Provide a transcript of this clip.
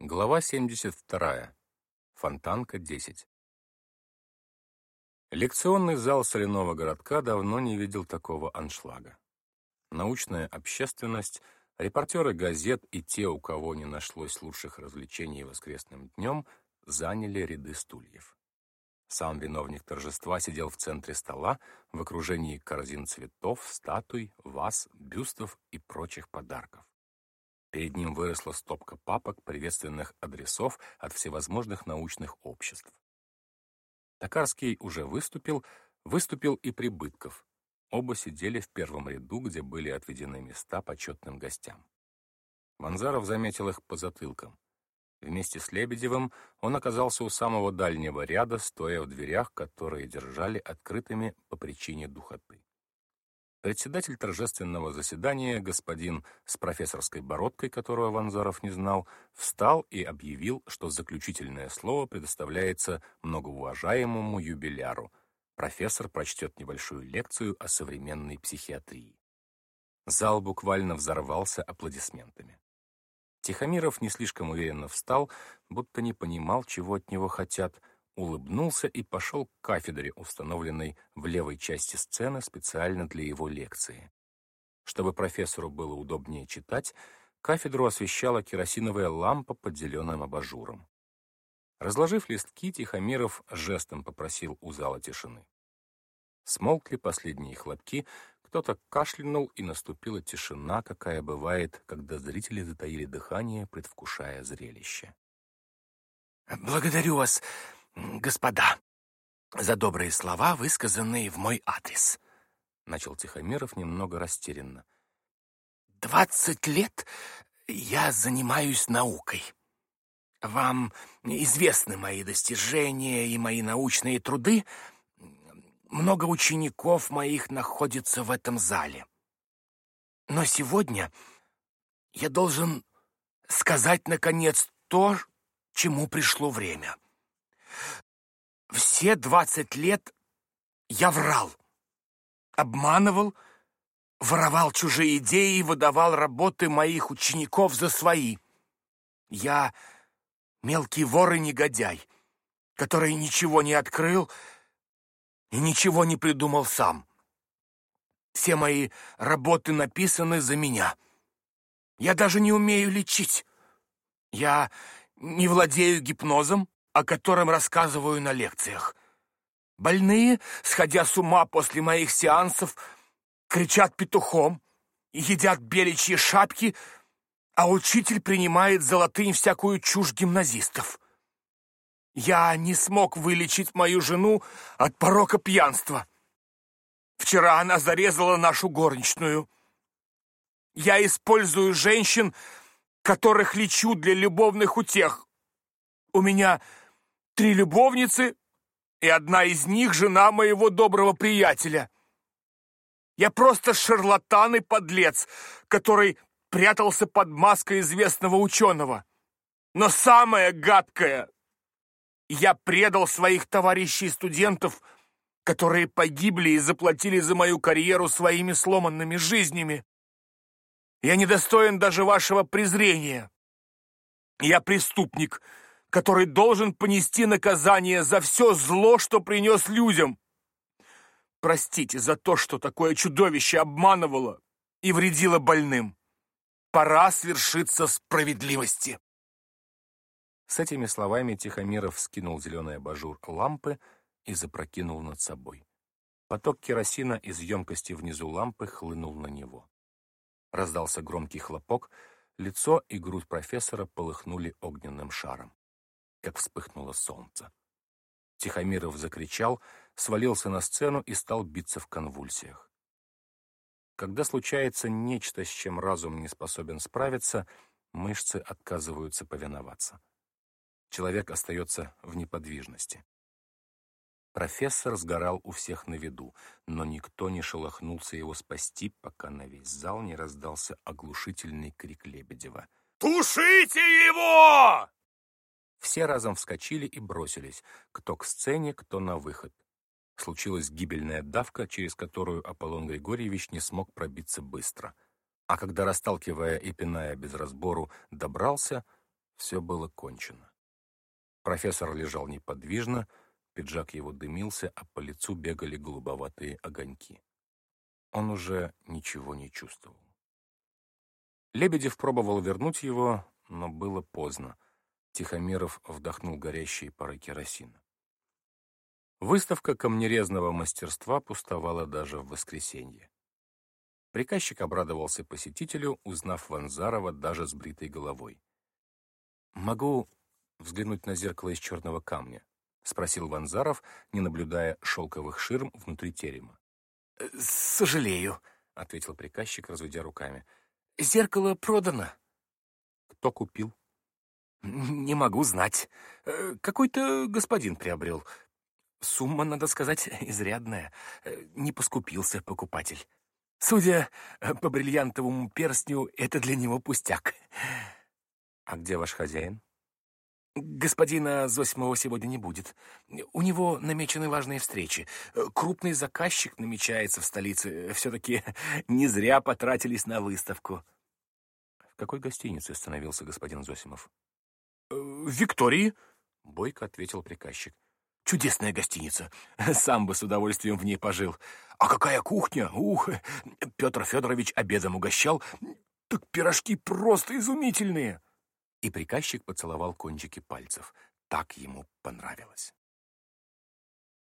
Глава 72. Фонтанка 10. Лекционный зал соляного городка давно не видел такого аншлага. Научная общественность, репортеры газет и те, у кого не нашлось лучших развлечений воскресным днем, заняли ряды стульев. Сам виновник торжества сидел в центре стола в окружении корзин цветов, статуй, ваз, бюстов и прочих подарков. Перед ним выросла стопка папок приветственных адресов от всевозможных научных обществ. Токарский уже выступил, выступил и Прибытков. Оба сидели в первом ряду, где были отведены места почетным гостям. Ванзаров заметил их по затылкам. Вместе с Лебедевым он оказался у самого дальнего ряда, стоя в дверях, которые держали открытыми по причине духоты. Председатель торжественного заседания, господин с профессорской бородкой, которого Ванзаров не знал, встал и объявил, что заключительное слово предоставляется многоуважаемому юбиляру. Профессор прочтет небольшую лекцию о современной психиатрии. Зал буквально взорвался аплодисментами. Тихомиров не слишком уверенно встал, будто не понимал, чего от него хотят, улыбнулся и пошел к кафедре, установленной в левой части сцены специально для его лекции. Чтобы профессору было удобнее читать, кафедру освещала керосиновая лампа под зеленым абажуром. Разложив листки, Тихомиров жестом попросил у зала тишины. Смолкли последние хлопки, кто-то кашлянул, и наступила тишина, какая бывает, когда зрители затаили дыхание, предвкушая зрелище. «Благодарю вас «Господа, за добрые слова, высказанные в мой адрес», — начал Тихомиров немного растерянно. «Двадцать лет я занимаюсь наукой. Вам известны мои достижения и мои научные труды. Много учеников моих находится в этом зале. Но сегодня я должен сказать, наконец, то, чему пришло время». Все двадцать лет я врал, обманывал, воровал чужие идеи и выдавал работы моих учеников за свои. Я мелкий вор и негодяй, который ничего не открыл и ничего не придумал сам. Все мои работы написаны за меня. Я даже не умею лечить. Я не владею гипнозом, о котором рассказываю на лекциях. Больные, сходя с ума после моих сеансов, кричат петухом едят беличьи шапки, а учитель принимает золотынь всякую чушь гимназистов. Я не смог вылечить мою жену от порока пьянства. Вчера она зарезала нашу горничную. Я использую женщин, которых лечу для любовных утех. У меня три любовницы, и одна из них — жена моего доброго приятеля. Я просто шарлатан и подлец, который прятался под маской известного ученого. Но самое гадкое — я предал своих товарищей-студентов, которые погибли и заплатили за мою карьеру своими сломанными жизнями. Я недостоин даже вашего презрения. Я преступник — который должен понести наказание за все зло, что принес людям. Простите за то, что такое чудовище обманывало и вредило больным. Пора свершиться справедливости. С этими словами Тихомиров скинул зеленый абажур лампы и запрокинул над собой. Поток керосина из емкости внизу лампы хлынул на него. Раздался громкий хлопок, лицо и грудь профессора полыхнули огненным шаром как вспыхнуло солнце. Тихомиров закричал, свалился на сцену и стал биться в конвульсиях. Когда случается нечто, с чем разум не способен справиться, мышцы отказываются повиноваться. Человек остается в неподвижности. Профессор сгорал у всех на виду, но никто не шелохнулся его спасти, пока на весь зал не раздался оглушительный крик Лебедева. «Тушите его!» Все разом вскочили и бросились, кто к сцене, кто на выход. Случилась гибельная давка, через которую Аполлон Григорьевич не смог пробиться быстро. А когда, расталкивая и пиная без разбору, добрался, Все было кончено. Профессор лежал неподвижно, пиджак его дымился, а по лицу бегали голубоватые огоньки. Он уже ничего не чувствовал. Лебедев пробовал вернуть его, но было поздно. Тихомиров вдохнул горящие пары керосина. Выставка камнерезного мастерства пустовала даже в воскресенье. Приказчик обрадовался посетителю, узнав Ванзарова даже с бритой головой. «Могу взглянуть на зеркало из черного камня?» — спросил Ванзаров, не наблюдая шелковых ширм внутри терема. «Сожалею», — ответил приказчик, разведя руками. «Зеркало продано». «Кто купил?» «Не могу знать. Э, какой-то господин приобрел. Сумма, надо сказать, изрядная. Э, не поскупился покупатель. Судя э, по бриллиантовому перстню, это для него пустяк». «А где ваш хозяин?» Господина Зосимова сегодня не будет. У него намечены важные встречи. Крупный заказчик намечается в столице. Все-таки не зря потратились на выставку. В какой гостинице остановился господин Зосимов? Виктории, бойко ответил приказчик. Чудесная гостиница. Сам бы с удовольствием в ней пожил. А какая кухня? Ух, Петр Федорович обедом угощал. Так пирожки просто изумительные. И приказчик поцеловал кончики пальцев. Так ему понравилось.